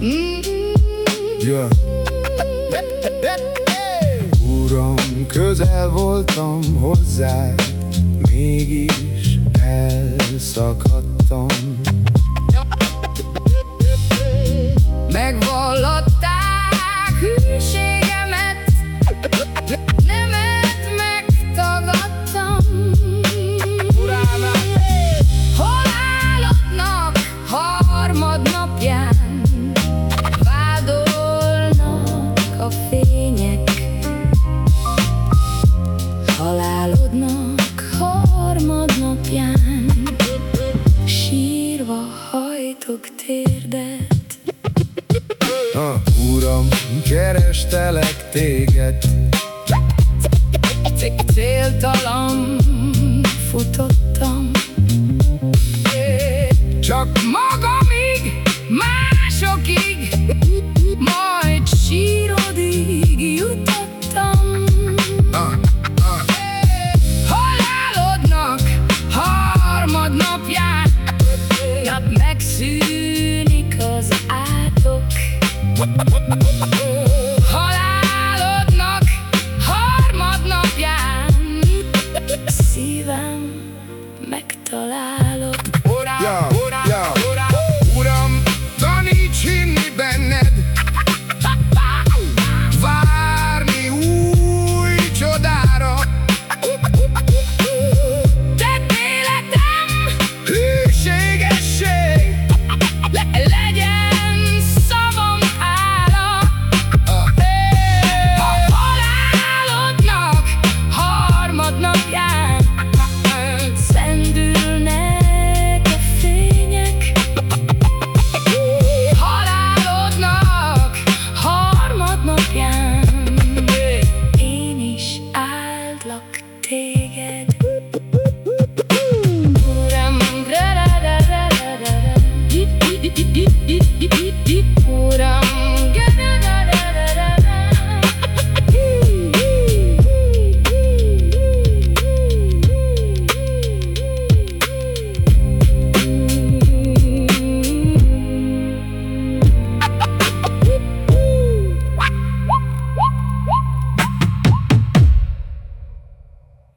Mm-hmm. Yeah. Uram, közel voltam hozzá, mégis elszakadtam hajtok térdet. Ah, Uram, kerestelek téged, Céltalan futottam what, what, what,